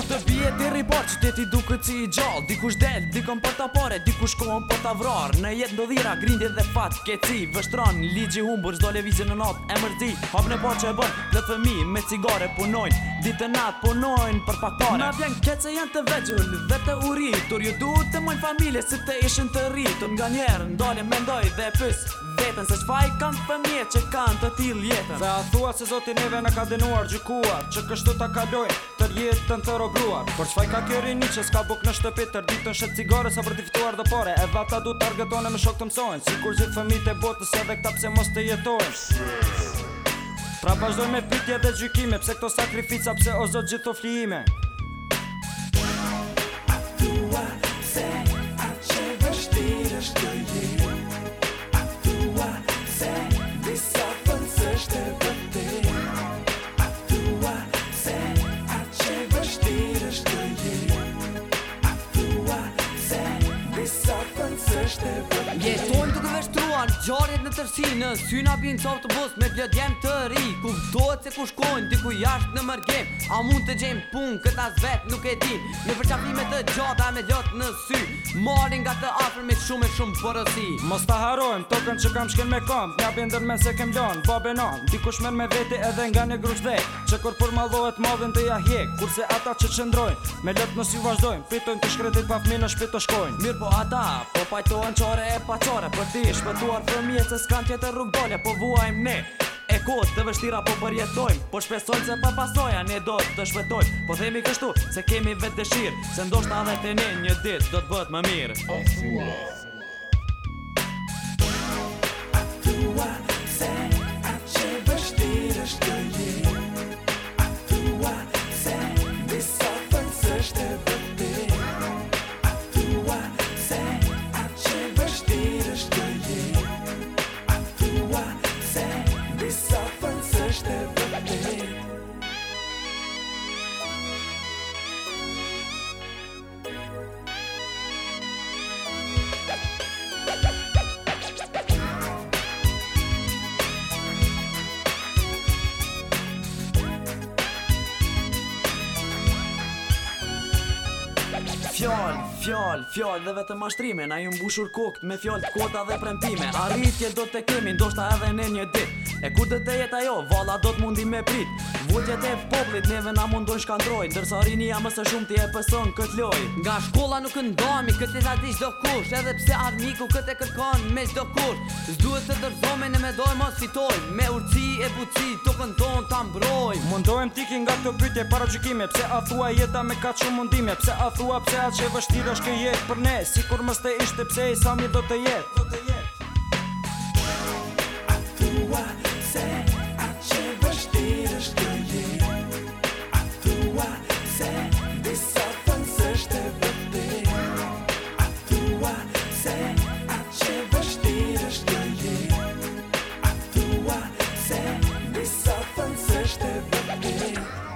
ku të bje ti ripor që ti ti duke që i gjall Dikush del, dikon për të pare, dikush kohon për të vrar Në jetë ndodhira, dhira, grindje dhe fat, keci, vështron Ligi humbur, zdo le në natë, e mërdi Hap në por që e bërë, dhe fëmi, me cigare punojnë Ditë në natë punojnë për faktore Ma vjen kece janë të vegjull, dhe të uri Tur ju du të mojnë familje, si të ishën të rritur nga njerë, ndole, mendoj dhe pys Vetën se shfaj kanë njët që kanë të tilë jetën Dhe a thua se zotin eve në ka denuar gjykuar Që kështu ta kalojnë të rjetën të robruar Por që faj ka kjeri një që s'ka buk në shtëpit Të rditën shetë cigare sa për të fituar dhe pare E vata du të argëtone me shok të mësojnë Si kur gjithë fëmi të botës edhe këta pse mos të jetojnë Pra bashdoj me pitje dhe gjykime Pse këto sakrifica pse o zot gjithë të flijime Ég stóðum þú veist janë gjarit në tërsi Në syna bin të autobus me pjodjem të ri Kuptohet se ku shkojnë, diku jashtë në mërgjem A mund të gjem pun, këta zvet nuk e din Në përqafime të gjata me lot në sy Marin nga të afer me shumë e shumë përësi Mos të harojmë, tokën që kam shken me kam Nja bindër men se kem lan babe non Diku shmer me vete edhe nga në grush dhej Që kur për malohet madhin të ja hjek Kurse ata që qëndrojnë, me të pa në shkojnë Mirë po ata, po pajtojnë qore e pa qore Për ti shkuar fëmije Se s'kan tjetër rrug dole Po vuajm ne E kotë të vështira po përjetojmë Po shpesojmë se pasoja ne do të shvetojmë Po themi kështu se kemi vetë dëshirë Se ndoshta adhe të ne një ditë do të bët më mirë Asua Fjall, fjall, fjall dhe vetë mashtrime Na ju mbushur kokt me fjall të kota dhe premtime Arritje do të kemi, ndoshta edhe në një dit E kur dhe te jet ajo, vala do të mundi me prit Vujtjet e poplit, neve na mundon shkandroj Dërsa rini jam mëse shumë ti e pëson këtë loj Nga shkolla nuk ndomi, këtë i zati qdo kush Edhe pse armiku këtë e kërkon me qdo kush Zduhet të dërzome në me dojmë mos fitoj Me urci e buci, to kën ton të mbroj Mundohem tiki nga këtë pytje para gjikime Pse a thua jeta me ka shumë mundime Pse a thua pse atë që vështirë është jetë për ne Si kur ishte pse i sami do të jetë Se atë që vështirë është të jetë Atë tua se në sotën sështë